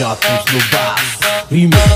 czasem znów was